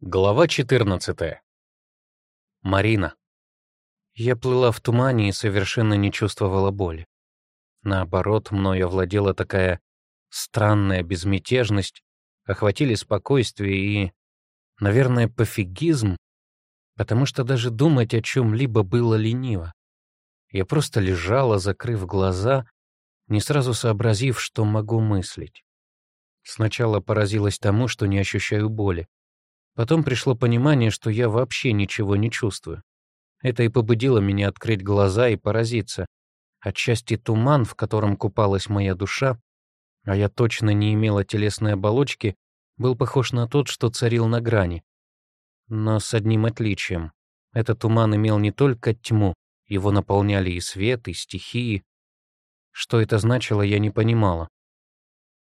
Глава 14. Марина. Я плыла в тумане и совершенно не чувствовала боли. Наоборот, мною овладела такая странная безмятежность, охватили спокойствие и, наверное, пофигизм, потому что даже думать о чем-либо было лениво. Я просто лежала, закрыв глаза, не сразу сообразив, что могу мыслить. Сначала поразилась тому, что не ощущаю боли. Потом пришло понимание, что я вообще ничего не чувствую. Это и побудило меня открыть глаза и поразиться. Отчасти туман, в котором купалась моя душа, а я точно не имела телесной оболочки, был похож на тот, что царил на грани. Но с одним отличием. Этот туман имел не только тьму, его наполняли и свет, и стихии. Что это значило, я не понимала.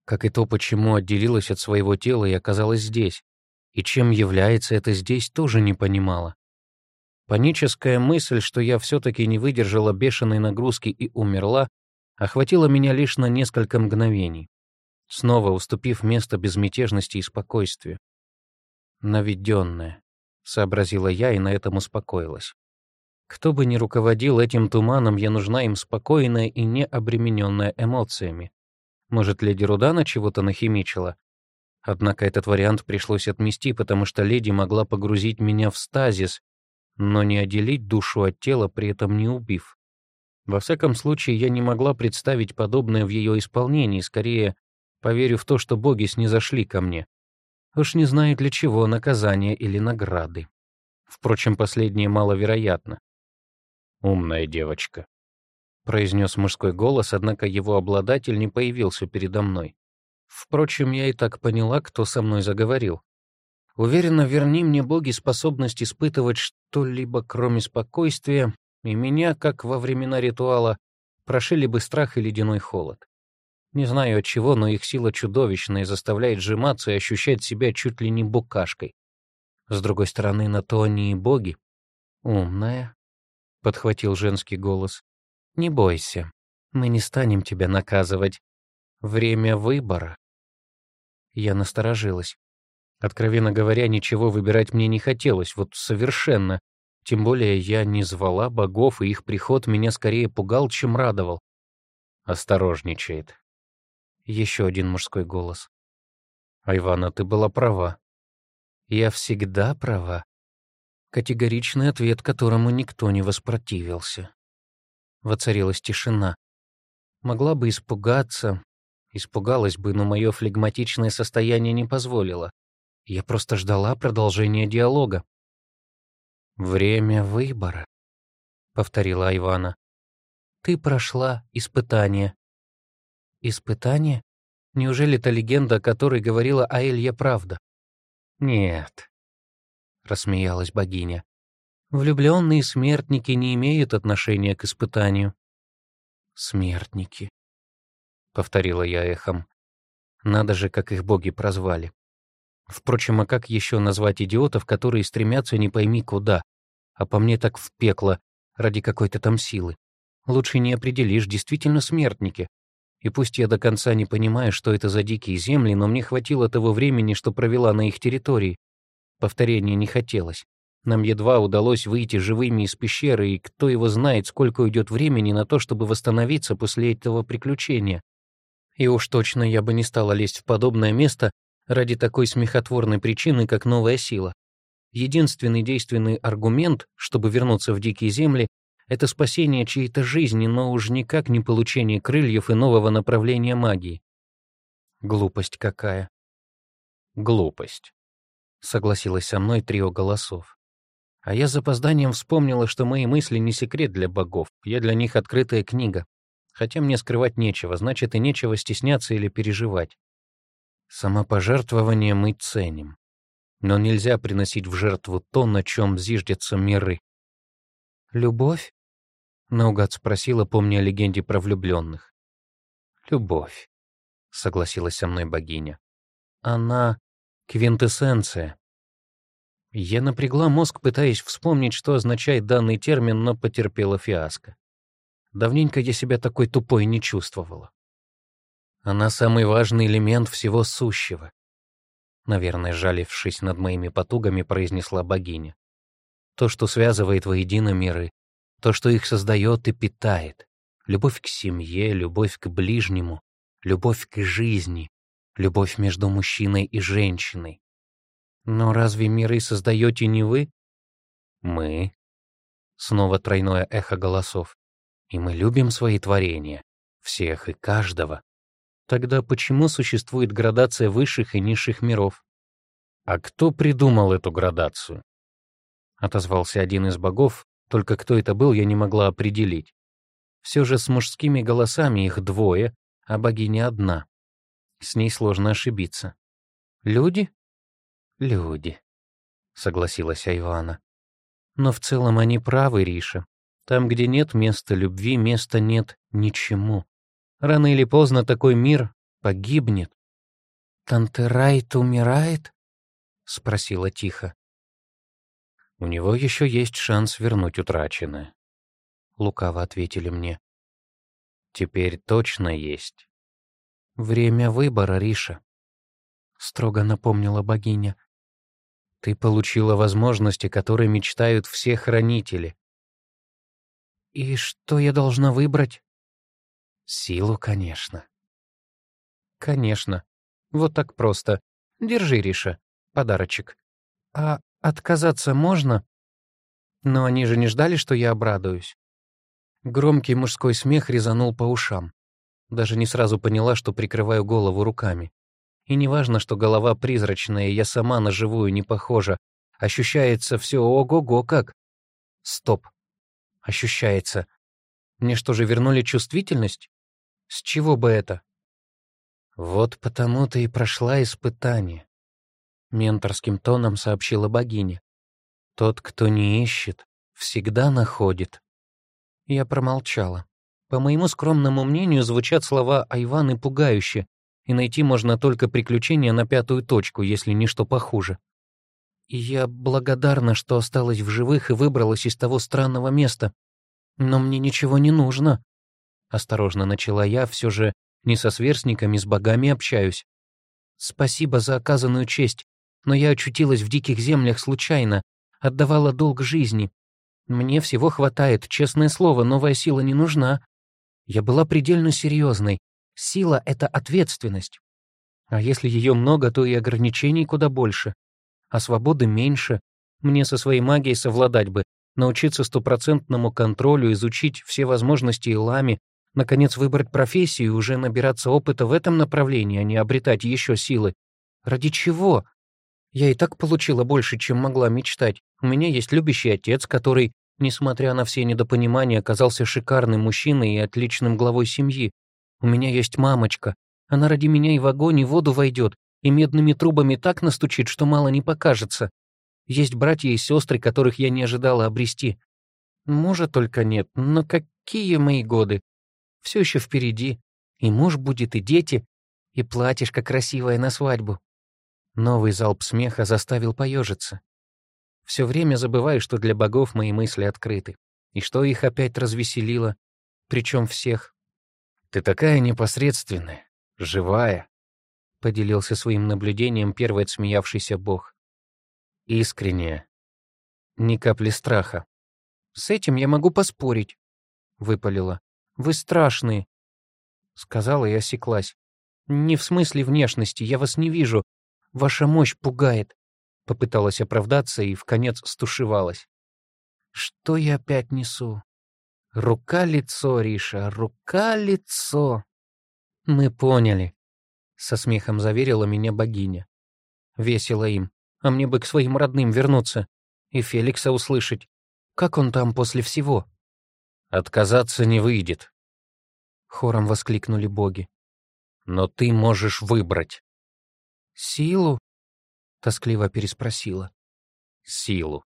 Как и то, почему отделилась от своего тела и оказалась здесь и чем является это здесь, тоже не понимала. Паническая мысль, что я все-таки не выдержала бешеной нагрузки и умерла, охватила меня лишь на несколько мгновений, снова уступив место безмятежности и спокойствию. «Наведенная», — сообразила я и на этом успокоилась. Кто бы ни руководил этим туманом, я нужна им спокойная и не обремененная эмоциями. Может, леди Рудана чего-то нахимичила, Однако этот вариант пришлось отмести, потому что леди могла погрузить меня в стазис, но не отделить душу от тела, при этом не убив. Во всяком случае, я не могла представить подобное в ее исполнении, скорее поверю в то, что боги снизошли ко мне. Уж не знаю для чего, наказания или награды. Впрочем, последнее маловероятно. «Умная девочка», — произнес мужской голос, однако его обладатель не появился передо мной. Впрочем, я и так поняла, кто со мной заговорил. Уверена, верни мне боги способность испытывать что-либо, кроме спокойствия, и меня, как во времена ритуала, прошили бы страх и ледяной холод. Не знаю от чего, но их сила чудовищная заставляет сжиматься и ощущать себя чуть ли не букашкой. С другой стороны, на то они и боги. «Умная», — подхватил женский голос. «Не бойся, мы не станем тебя наказывать. Время выбора. Я насторожилась. Откровенно говоря, ничего выбирать мне не хотелось, вот совершенно. Тем более я не звала богов, и их приход меня скорее пугал, чем радовал. Осторожничает. Еще один мужской голос. Айвана, ты была права. Я всегда права. Категоричный ответ, которому никто не воспротивился. Воцарилась тишина. Могла бы испугаться, Испугалась бы, но мое флегматичное состояние не позволило. Я просто ждала продолжения диалога. «Время выбора», — повторила Ивана. «Ты прошла испытание». «Испытание? Неужели та легенда, о которой говорила Аэлья, правда?» «Нет», — рассмеялась богиня. «Влюбленные смертники не имеют отношения к испытанию». «Смертники», — повторила я эхом. Надо же, как их боги прозвали. Впрочем, а как еще назвать идиотов, которые стремятся не пойми куда, а по мне так в пекло, ради какой-то там силы? Лучше не определишь, действительно смертники. И пусть я до конца не понимаю, что это за дикие земли, но мне хватило того времени, что провела на их территории. Повторения не хотелось. Нам едва удалось выйти живыми из пещеры, и кто его знает, сколько уйдет времени на то, чтобы восстановиться после этого приключения. И уж точно я бы не стала лезть в подобное место ради такой смехотворной причины, как новая сила. Единственный действенный аргумент, чтобы вернуться в дикие земли, это спасение чьей-то жизни, но уж никак не получение крыльев и нового направления магии. Глупость какая. Глупость. Согласилась со мной трио голосов. А я с запозданием вспомнила, что мои мысли не секрет для богов, я для них открытая книга. Хотя мне скрывать нечего, значит и нечего стесняться или переживать. Самопожертвование мы ценим. Но нельзя приносить в жертву то, на чем зиждятся миры. «Любовь?» — наугад спросила, помня о легенде про влюбленных. «Любовь», — согласилась со мной богиня. «Она — квинтэссенция». Я напрягла мозг, пытаясь вспомнить, что означает данный термин, но потерпела фиаско. Давненько я себя такой тупой не чувствовала. Она самый важный элемент всего сущего. наверное, жалившись над моими потугами, произнесла богиня. То, что связывает воедино миры, то, что их создает и питает. Любовь к семье, любовь к ближнему, любовь к жизни, любовь между мужчиной и женщиной. Но разве миры создаете не вы? Мы. Снова тройное эхо голосов. И мы любим свои творения, всех и каждого. Тогда почему существует градация высших и низших миров? А кто придумал эту градацию? Отозвался один из богов, только кто это был, я не могла определить. Все же с мужскими голосами их двое, а богиня одна. С ней сложно ошибиться. Люди? Люди, согласилась Айвана. Но в целом они правы, Риша. Там, где нет места любви, места нет ничему. Рано или поздно такой мир погибнет. «Тантерайт умирает?» — спросила тихо. «У него еще есть шанс вернуть утраченное», — лукаво ответили мне. «Теперь точно есть». «Время выбора, Риша», — строго напомнила богиня. «Ты получила возможности, которые мечтают все хранители». «И что я должна выбрать?» «Силу, конечно». «Конечно. Вот так просто. Держи, Риша, подарочек. А отказаться можно?» Но они же не ждали, что я обрадуюсь. Громкий мужской смех резанул по ушам. Даже не сразу поняла, что прикрываю голову руками. И неважно, что голова призрачная, я сама на живую не похожа. Ощущается все ого-го как. Стоп. Ощущается. Мне что же, вернули чувствительность? С чего бы это? Вот потому-то и прошла испытание. Менторским тоном сообщила богиня. Тот, кто не ищет, всегда находит. Я промолчала. По моему скромному мнению, звучат слова Айваны пугающе, и найти можно только приключения на пятую точку, если не что похуже. И я благодарна, что осталась в живых и выбралась из того странного места. Но мне ничего не нужно. Осторожно начала я, все же не со сверстниками, с богами общаюсь. Спасибо за оказанную честь, но я очутилась в диких землях случайно, отдавала долг жизни. Мне всего хватает, честное слово, новая сила не нужна. Я была предельно серьезной. Сила — это ответственность. А если ее много, то и ограничений куда больше. А свободы меньше. Мне со своей магией совладать бы, научиться стопроцентному контролю, изучить все возможности Илами, наконец выбрать профессию и уже набираться опыта в этом направлении, а не обретать еще силы. Ради чего? Я и так получила больше, чем могла мечтать. У меня есть любящий отец, который Несмотря на все недопонимания, оказался шикарным мужчиной и отличным главой семьи. У меня есть мамочка. Она ради меня и в огонь, и в воду войдет, и медными трубами так настучит, что мало не покажется. Есть братья и сестры, которых я не ожидала обрести. Мужа только нет, но какие мои годы? Все еще впереди. И муж будет, и дети, и платьишко красивое на свадьбу. Новый залп смеха заставил поежиться. Все время забываю, что для богов мои мысли открыты, и что их опять развеселило, причем всех. «Ты такая непосредственная, живая», — поделился своим наблюдением первый отсмеявшийся бог. «Искренняя. Ни капли страха». «С этим я могу поспорить», — выпалила. «Вы страшные», — сказала и осеклась. «Не в смысле внешности, я вас не вижу. Ваша мощь пугает. Попыталась оправдаться и в конец стушевалась. Что я опять несу? Рука-лицо, Риша, рука-лицо. Мы поняли. Со смехом заверила меня богиня. Весело им. А мне бы к своим родным вернуться и Феликса услышать. Как он там после всего? Отказаться не выйдет. Хором воскликнули боги. Но ты можешь выбрать. Силу? Тоскливо переспросила. Силу.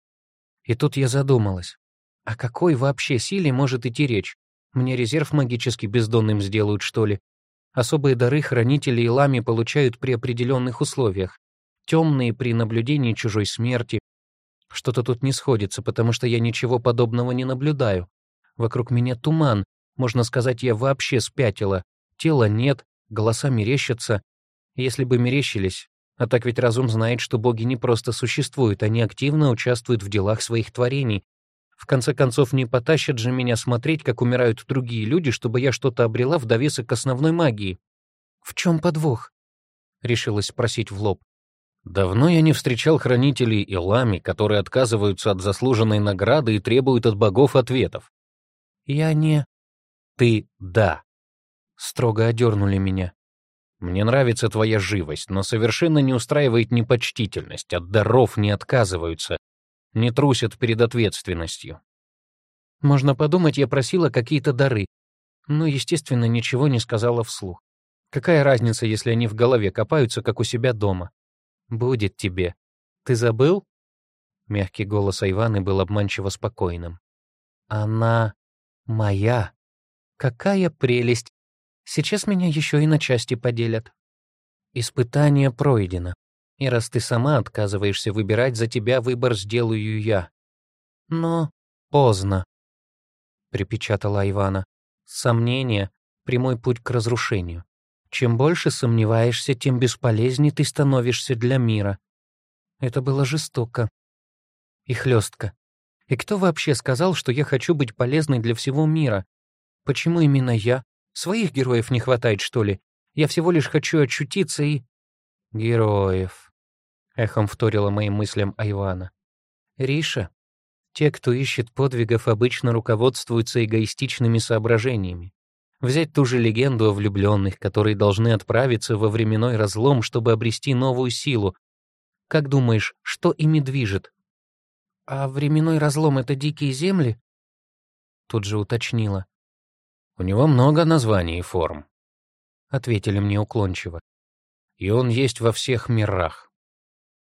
И тут я задумалась. О какой вообще силе может идти речь? Мне резерв магически бездонным сделают, что ли? Особые дары хранители и лами получают при определенных условиях. Темные при наблюдении чужой смерти. Что-то тут не сходится, потому что я ничего подобного не наблюдаю. Вокруг меня туман. Можно сказать, я вообще спятила. Тела нет, голоса мерещатся. Если бы мерещились, А так ведь разум знает, что боги не просто существуют, они активно участвуют в делах своих творений. В конце концов, не потащат же меня смотреть, как умирают другие люди, чтобы я что-то обрела в довесок к основной магии. «В чем подвох?» — решилась спросить в лоб. Давно я не встречал хранителей Илами, которые отказываются от заслуженной награды и требуют от богов ответов. Я не... Ты — да. Строго одернули меня. Мне нравится твоя живость, но совершенно не устраивает непочтительность, от даров не отказываются, не трусят перед ответственностью. Можно подумать, я просила какие-то дары, но, естественно, ничего не сказала вслух. Какая разница, если они в голове копаются, как у себя дома? Будет тебе. Ты забыл? Мягкий голос Айваны был обманчиво спокойным. Она моя. Какая прелесть. Сейчас меня еще и на части поделят. Испытание пройдено. И раз ты сама отказываешься выбирать, за тебя выбор сделаю я. Но поздно, — припечатала Ивана. Сомнение — прямой путь к разрушению. Чем больше сомневаешься, тем бесполезнее ты становишься для мира. Это было жестоко и хлестко. И кто вообще сказал, что я хочу быть полезной для всего мира? Почему именно я? Своих героев не хватает, что ли? Я всего лишь хочу очутиться и... Героев. Эхом вторила моим мыслям Айвана. Риша. Те, кто ищет подвигов, обычно руководствуются эгоистичными соображениями. Взять ту же легенду о влюбленных, которые должны отправиться во временной разлом, чтобы обрести новую силу. Как думаешь, что ими движет? А временной разлом — это дикие земли? Тут же уточнила. У него много названий и форм, — ответили мне уклончиво. И он есть во всех мирах.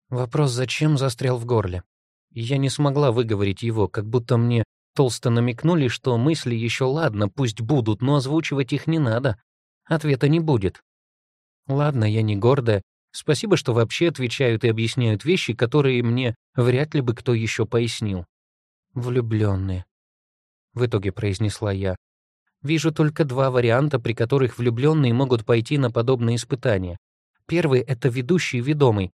Вопрос «зачем?» застрял в горле. Я не смогла выговорить его, как будто мне Толсто намекнули, что мысли еще ладно, пусть будут, но озвучивать их не надо. Ответа не будет. Ладно, я не гордая. Спасибо, что вообще отвечают и объясняют вещи, которые мне вряд ли бы кто еще пояснил. Влюбленные. В итоге произнесла я. Вижу только два варианта, при которых влюбленные могут пойти на подобные испытания. Первый — это ведущий ведомый,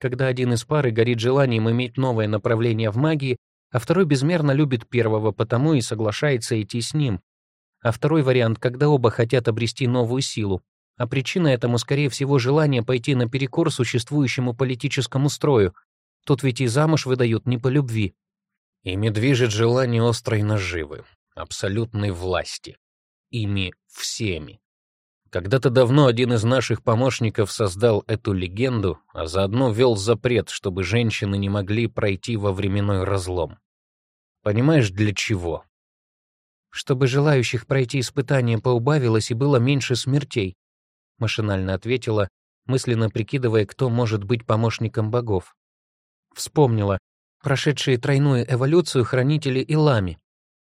когда один из пары горит желанием иметь новое направление в магии, а второй безмерно любит первого, потому и соглашается идти с ним. А второй вариант, когда оба хотят обрести новую силу, а причина этому, скорее всего, желание пойти наперекор существующему политическому строю. Тут ведь и замуж выдают не по любви. Ими движет желание острой наживы, абсолютной власти. Ими всеми. Когда-то давно один из наших помощников создал эту легенду, а заодно ввел запрет, чтобы женщины не могли пройти во временной разлом. Понимаешь, для чего? Чтобы желающих пройти испытание поубавилось и было меньше смертей, машинально ответила, мысленно прикидывая, кто может быть помощником богов. Вспомнила, прошедшие тройную эволюцию хранители Илами.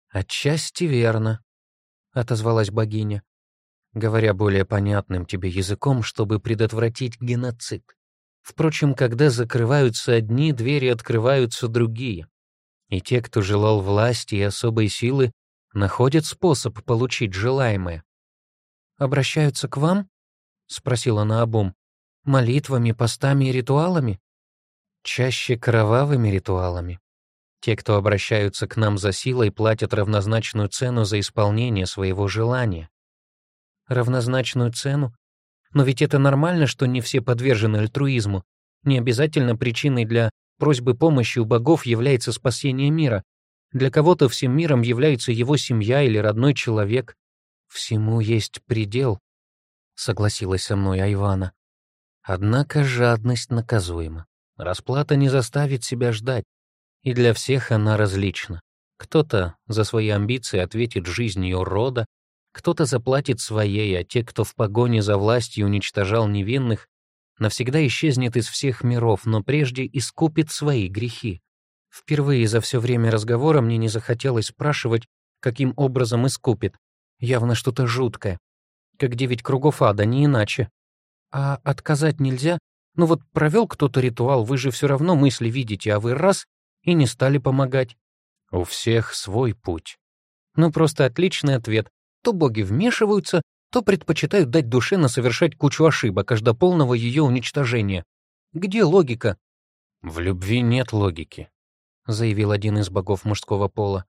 «Отчасти верно», — отозвалась богиня говоря более понятным тебе языком, чтобы предотвратить геноцид. Впрочем, когда закрываются одни, двери открываются другие. И те, кто желал власти и особой силы, находят способ получить желаемое. «Обращаются к вам?» — спросила наобум. «Молитвами, постами и ритуалами?» «Чаще кровавыми ритуалами. Те, кто обращаются к нам за силой, платят равнозначную цену за исполнение своего желания равнозначную цену. Но ведь это нормально, что не все подвержены альтруизму. Не обязательно причиной для просьбы помощи у богов является спасение мира. Для кого-то всем миром является его семья или родной человек. Всему есть предел, согласилась со мной Айвана. Однако жадность наказуема. Расплата не заставит себя ждать, и для всех она различна. Кто-то за свои амбиции ответит жизнью рода, кто-то заплатит своей, а те, кто в погоне за властью уничтожал невинных, навсегда исчезнет из всех миров, но прежде искупит свои грехи. Впервые за все время разговора мне не захотелось спрашивать, каким образом искупит. Явно что-то жуткое. Как девять кругов ада, не иначе. А отказать нельзя? Ну вот провел кто-то ритуал, вы же все равно мысли видите, а вы раз — и не стали помогать. У всех свой путь. Ну просто отличный ответ. То боги вмешиваются, то предпочитают дать душе на совершать кучу ошибок аж до полного ее уничтожения. Где логика?» «В любви нет логики», — заявил один из богов мужского пола.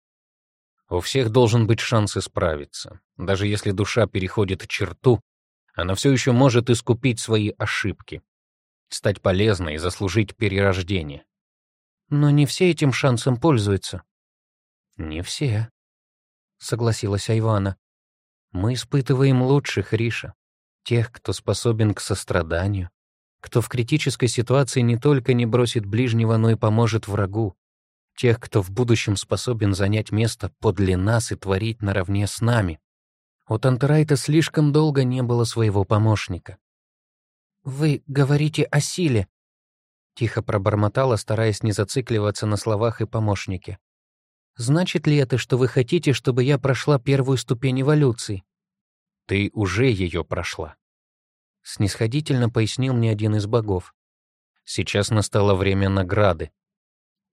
«У всех должен быть шанс исправиться. Даже если душа переходит черту, она все еще может искупить свои ошибки, стать полезной и заслужить перерождение. Но не все этим шансом пользуются. Не все, согласилась Айвана. Мы испытываем лучших, Риша, тех, кто способен к состраданию, кто в критической ситуации не только не бросит ближнего, но и поможет врагу, тех, кто в будущем способен занять место подле нас и творить наравне с нами. У Тантерайта слишком долго не было своего помощника. «Вы говорите о силе», — тихо пробормотала, стараясь не зацикливаться на словах и помощнике. «Значит ли это, что вы хотите, чтобы я прошла первую ступень эволюции?» «Ты уже ее прошла», — снисходительно пояснил мне один из богов. «Сейчас настало время награды».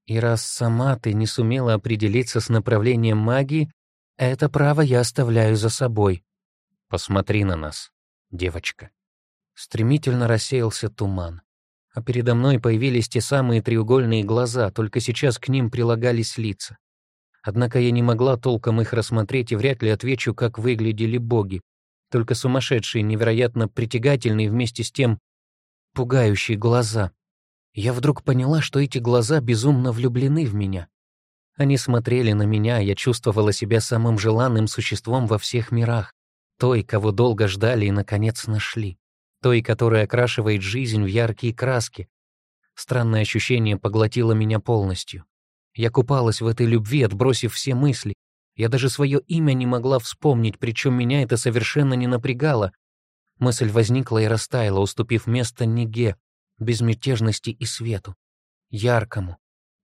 «И раз сама ты не сумела определиться с направлением магии, это право я оставляю за собой. Посмотри на нас, девочка. Стремительно рассеялся туман. А передо мной появились те самые треугольные глаза, только сейчас к ним прилагались лица. Однако я не могла толком их рассмотреть и вряд ли отвечу, как выглядели боги. Только сумасшедшие, невероятно притягательные вместе с тем пугающие глаза. Я вдруг поняла, что эти глаза безумно влюблены в меня. Они смотрели на меня, я чувствовала себя самым желанным существом во всех мирах, той, кого долго ждали и, наконец, нашли, той, которая окрашивает жизнь в яркие краски. Странное ощущение поглотило меня полностью. Я купалась в этой любви, отбросив все мысли. Я даже свое имя не могла вспомнить, причем меня это совершенно не напрягало. Мысль возникла и растаяла, уступив место неге, безмятежности и свету. Яркому,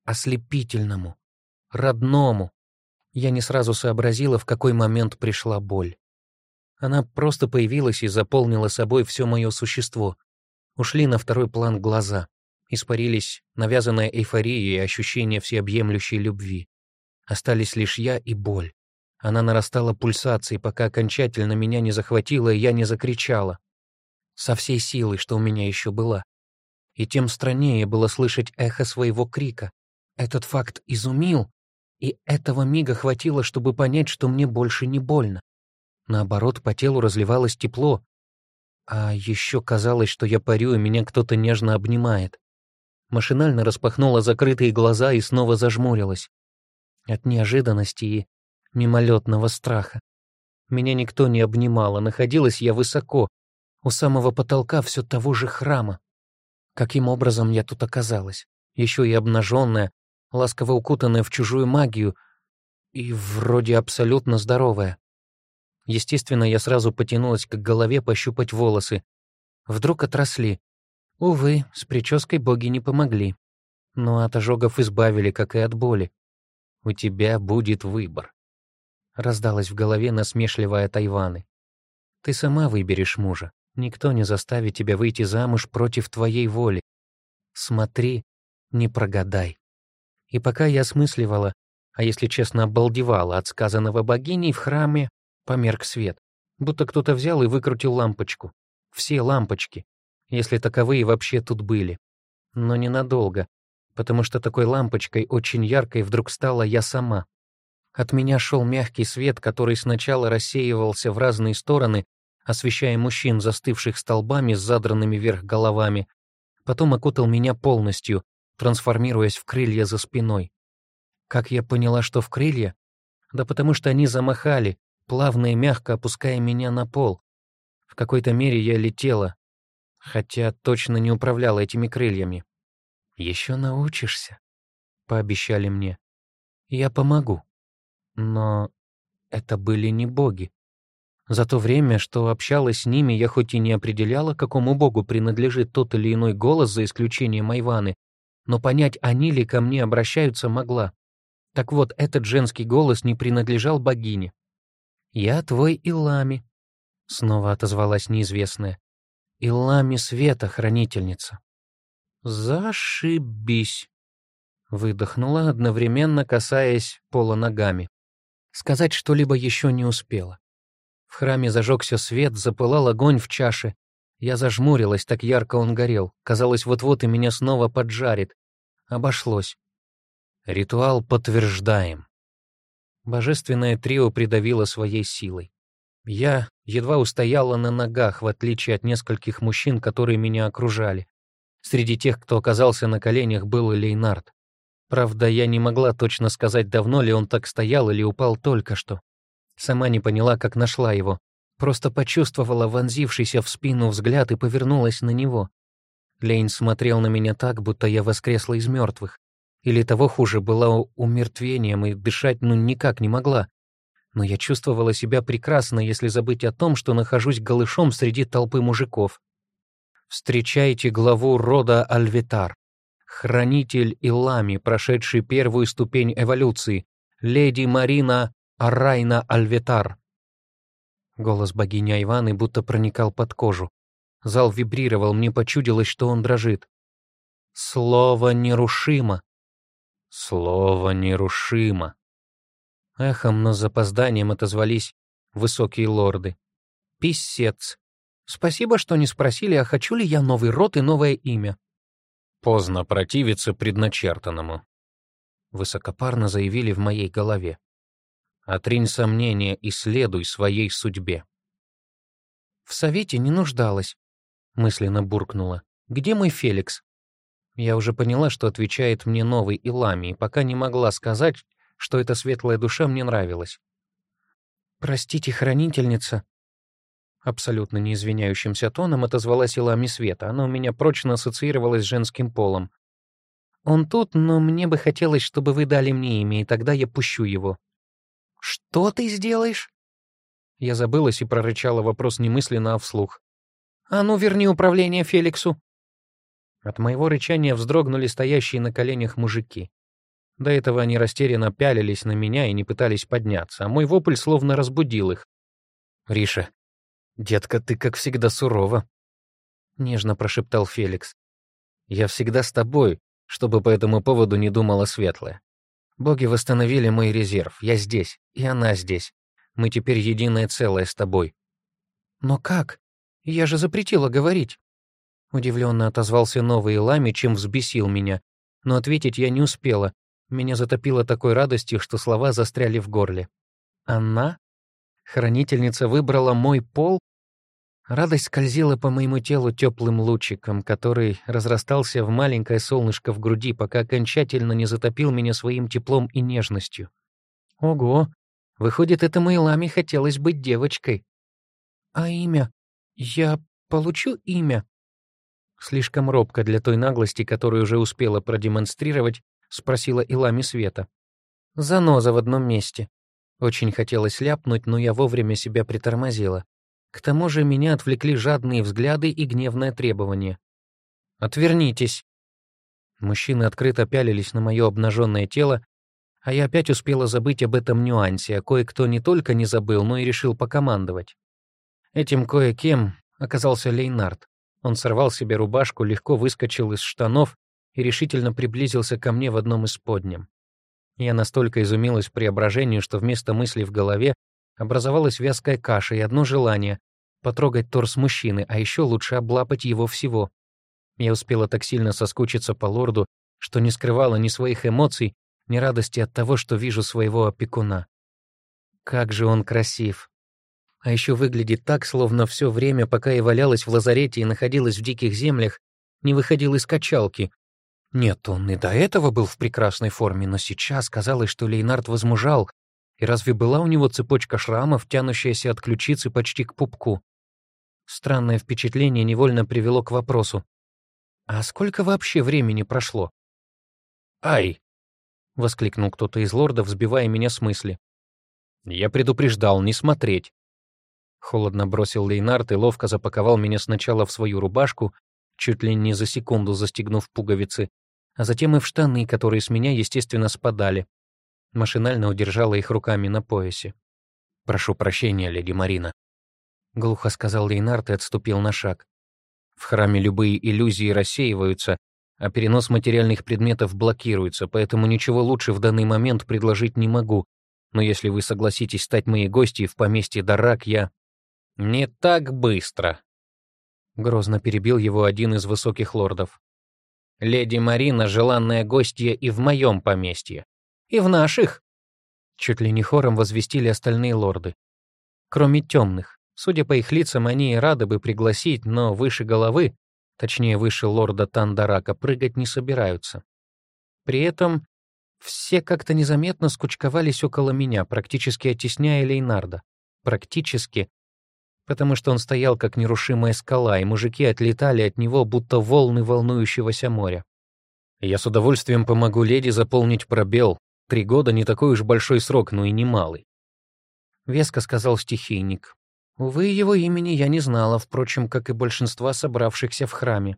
ослепительному, родному. Я не сразу сообразила, в какой момент пришла боль. Она просто появилась и заполнила собой все мое существо. Ушли на второй план глаза. Испарились навязанная эйфория и ощущение всеобъемлющей любви. Остались лишь я и боль. Она нарастала пульсацией, пока окончательно меня не захватила, и я не закричала. Со всей силой, что у меня еще была. И тем страннее было слышать эхо своего крика. Этот факт изумил, и этого мига хватило, чтобы понять, что мне больше не больно. Наоборот, по телу разливалось тепло. А еще казалось, что я парю, и меня кто-то нежно обнимает. Машинально распахнула закрытые глаза и снова зажмурилась. От неожиданности и мимолетного страха. Меня никто не обнимал, а находилась я высоко, у самого потолка все того же храма. Каким образом я тут оказалась? Еще и обнаженная, ласково укутанная в чужую магию и вроде абсолютно здоровая. Естественно, я сразу потянулась к голове пощупать волосы. Вдруг отросли. Увы, с прической боги не помогли. Но от ожогов избавили, как и от боли. «У тебя будет выбор», — раздалась в голове насмешливая Тайваны. «Ты сама выберешь мужа. Никто не заставит тебя выйти замуж против твоей воли. Смотри, не прогадай». И пока я осмысливала, а если честно, обалдевала от сказанного богиней, в храме померк свет, будто кто-то взял и выкрутил лампочку. Все лампочки, если таковые вообще тут были. Но ненадолго, потому что такой лампочкой очень яркой вдруг стала я сама. От меня шел мягкий свет, который сначала рассеивался в разные стороны, освещая мужчин, застывших столбами с задранными вверх головами, потом окутал меня полностью, трансформируясь в крылья за спиной. Как я поняла, что в крылья? Да потому что они замахали, плавно и мягко опуская меня на пол. В какой-то мере я летела, хотя точно не управляла этими крыльями. «Еще научишься», — пообещали мне. «Я помогу». Но это были не боги. За то время, что общалась с ними, я хоть и не определяла, какому богу принадлежит тот или иной голос, за исключением Айваны, но понять, они ли ко мне обращаются, могла. Так вот, этот женский голос не принадлежал богине. «Я твой Илами», — снова отозвалась неизвестная. «Илами Света, хранительница». «Зашибись», — выдохнула, одновременно касаясь пола ногами. Сказать что-либо еще не успела. В храме зажегся свет, запылал огонь в чаше, Я зажмурилась, так ярко он горел. Казалось, вот-вот и меня снова поджарит. Обошлось. Ритуал подтверждаем. Божественное трио придавило своей силой. Я едва устояла на ногах, в отличие от нескольких мужчин, которые меня окружали. Среди тех, кто оказался на коленях, был Лейнард. Правда, я не могла точно сказать, давно ли он так стоял или упал только что. Сама не поняла, как нашла его. Просто почувствовала вонзившийся в спину взгляд и повернулась на него. Лейн смотрел на меня так, будто я воскресла из мертвых. Или того хуже, была умертвением и дышать ну никак не могла. Но я чувствовала себя прекрасно, если забыть о том, что нахожусь голышом среди толпы мужиков. Встречайте главу рода Альвитар, хранитель Илами, прошедший первую ступень эволюции, леди Марина Арайна Альвитар. Голос богини Иваны будто проникал под кожу. Зал вибрировал, мне почудилось, что он дрожит. Слово нерушимо. Слово нерушимо. Эхом, но с запозданием отозвались высокие лорды. Писец. Спасибо, что не спросили, а хочу ли я новый род и новое имя. Поздно противиться предначертанному. Высокопарно заявили в моей голове. Отринь сомнения и следуй своей судьбе. В совете не нуждалась, мысленно буркнула. Где мой Феликс? Я уже поняла, что отвечает мне новый Илами, и пока не могла сказать, что эта светлая душа мне нравилась. «Простите, хранительница», абсолютно неизвиняющимся тоном отозвалась Илами Света. Она у меня прочно ассоциировалась с женским полом. «Он тут, но мне бы хотелось, чтобы вы дали мне имя, и тогда я пущу его». «Что ты сделаешь?» Я забылась и прорычала вопрос немысленно, а вслух. «А ну, верни управление Феликсу!» От моего рычания вздрогнули стоящие на коленях мужики. До этого они растерянно пялились на меня и не пытались подняться, а мой вопль словно разбудил их. «Риша, детка, ты как всегда сурова», — нежно прошептал Феликс. «Я всегда с тобой, чтобы по этому поводу не думала светлая. Боги восстановили мой резерв, я здесь, и она здесь. Мы теперь единое целое с тобой». «Но как? Я же запретила говорить». Удивленно отозвался новый Лами, чем взбесил меня. Но ответить я не успела. Меня затопило такой радостью, что слова застряли в горле. «Она? Хранительница выбрала мой пол?» Радость скользила по моему телу теплым лучиком, который разрастался в маленькое солнышко в груди, пока окончательно не затопил меня своим теплом и нежностью. Ого! Выходит, этому Иламе хотелось быть девочкой. А имя? Я получу имя? Слишком робко для той наглости, которую уже успела продемонстрировать, спросила Илами Света. Заноза в одном месте. Очень хотелось ляпнуть, но я вовремя себя притормозила. К тому же меня отвлекли жадные взгляды и гневное требование. «Отвернитесь!» Мужчины открыто пялились на мое обнаженное тело, а я опять успела забыть об этом нюансе, а кое-кто не только не забыл, но и решил покомандовать. Этим кое-кем оказался Лейнард. Он сорвал себе рубашку, легко выскочил из штанов и решительно приблизился ко мне в одном из подням. Я настолько изумилась преображению, что вместо мыслей в голове образовалась вязкая каша и одно желание — потрогать торс мужчины, а еще лучше облапать его всего. Я успела так сильно соскучиться по лорду, что не скрывала ни своих эмоций, ни радости от того, что вижу своего опекуна. Как же он красив! А еще выглядит так, словно все время, пока я валялась в лазарете и находилась в диких землях, не выходил из качалки. Нет, он и до этого был в прекрасной форме, но сейчас казалось, что Лейнард возмужал, и разве была у него цепочка шрамов, тянущаяся от ключицы почти к пупку? Странное впечатление невольно привело к вопросу. А сколько вообще времени прошло? «Ай!» — воскликнул кто-то из лордов, сбивая меня с мысли. «Я предупреждал не смотреть». Холодно бросил Лейнард и ловко запаковал меня сначала в свою рубашку, чуть ли не за секунду застегнув пуговицы, а затем и в штаны, которые с меня, естественно, спадали. Машинально удержала их руками на поясе. «Прошу прощения, леди Марина», — глухо сказал Лейнард и отступил на шаг. «В храме любые иллюзии рассеиваются, а перенос материальных предметов блокируется, поэтому ничего лучше в данный момент предложить не могу. Но если вы согласитесь стать моей гостьей в поместье Дарак, я...» «Не так быстро», Грозно перебил его один из высоких лордов. «Леди Марина — желанная гостья и в моем поместье. И в наших!» Чуть ли не хором возвестили остальные лорды. Кроме темных. Судя по их лицам, они и рады бы пригласить, но выше головы, точнее выше лорда Тандарака, прыгать не собираются. При этом все как-то незаметно скучковались около меня, практически оттесняя Лейнарда. Практически, потому что он стоял как нерушимая скала, и мужики отлетали от него, будто волны волнующегося моря. Я с удовольствием помогу леди заполнить пробел. Три года — не такой уж большой срок, но и немалый. Веско сказал стихийник. Увы, его имени я не знала, впрочем, как и большинства собравшихся в храме.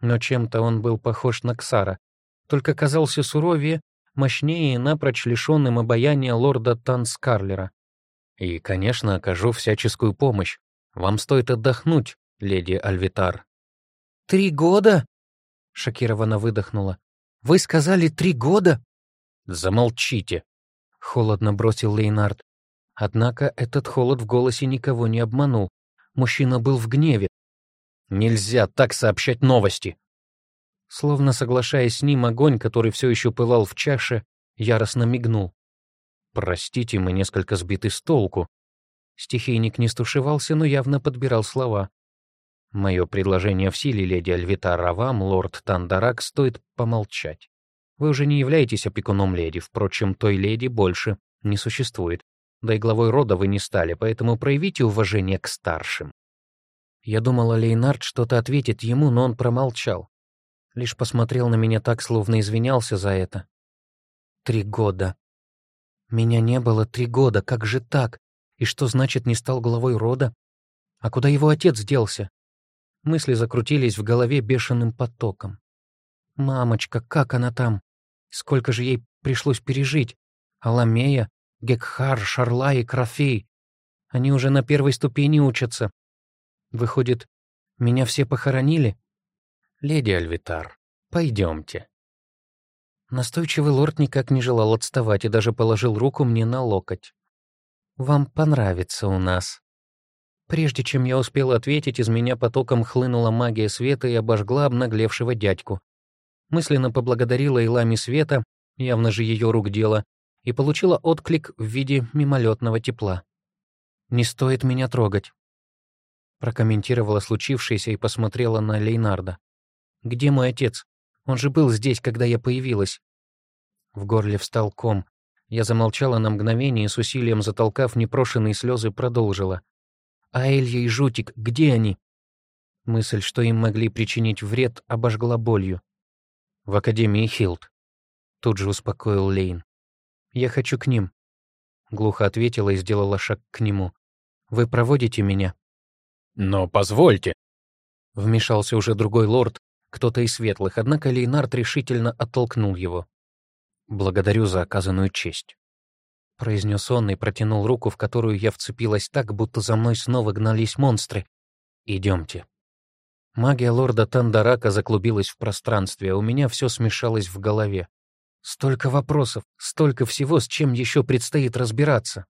Но чем-то он был похож на Ксара, только казался суровее, мощнее и напрочь лишенным обаяния лорда Танскарлера. И, конечно, окажу всяческую помощь. Вам стоит отдохнуть, леди Альвитар». «Три года?» — шокированно выдохнула. «Вы сказали три года?» «Замолчите», — холодно бросил Лейнард. Однако этот холод в голосе никого не обманул. Мужчина был в гневе. «Нельзя так сообщать новости!» Словно соглашаясь с ним, огонь, который все еще пылал в чаше, яростно мигнул. «Простите, мы несколько сбиты с толку». Стихийник не стушевался, но явно подбирал слова. «Мое предложение в силе, леди Альвитар, а вам, лорд Тандарак, стоит помолчать. Вы уже не являетесь опекуном леди, впрочем, той леди больше не существует. Да и главой рода вы не стали, поэтому проявите уважение к старшим». Я думала, Лейнард что-то ответит ему, но он промолчал. Лишь посмотрел на меня так, словно извинялся за это. Три года. Меня не было три года, как же так? И что значит не стал главой рода? А куда его отец делся? Мысли закрутились в голове бешеным потоком. Мамочка, как она там? Сколько же ей пришлось пережить? Аламея, Гекхар, Шарла и Крафей. Они уже на первой ступени учатся. Выходит, меня все похоронили? Леди Альвитар, пойдемте. Настойчивый лорд никак не желал отставать и даже положил руку мне на локоть. «Вам понравится у нас». Прежде чем я успел ответить, из меня потоком хлынула магия света и обожгла обнаглевшего дядьку. Мысленно поблагодарила Илами света, явно же ее рук дело, и получила отклик в виде мимолетного тепла. «Не стоит меня трогать», — прокомментировала случившееся и посмотрела на Лейнарда. «Где мой отец?» Он же был здесь, когда я появилась. В горле встал ком. Я замолчала на мгновение и с усилием затолкав непрошенные слезы продолжила. «А Элья и Жутик, где они?» Мысль, что им могли причинить вред, обожгла болью. «В Академии Хилд», — тут же успокоил Лейн. «Я хочу к ним», — глухо ответила и сделала шаг к нему. «Вы проводите меня?» «Но позвольте», — вмешался уже другой лорд, кто-то из светлых, однако Лейнард решительно оттолкнул его. «Благодарю за оказанную честь», — произнес он и протянул руку, в которую я вцепилась так, будто за мной снова гнались монстры. «Идемте». Магия лорда Тандарака заклубилась в пространстве, а у меня все смешалось в голове. Столько вопросов, столько всего, с чем еще предстоит разбираться.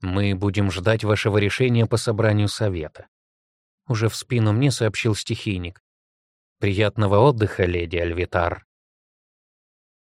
Мы будем ждать вашего решения по собранию совета. Уже в спину мне сообщил стихийник. Приятного отдыха, леди Альвитар.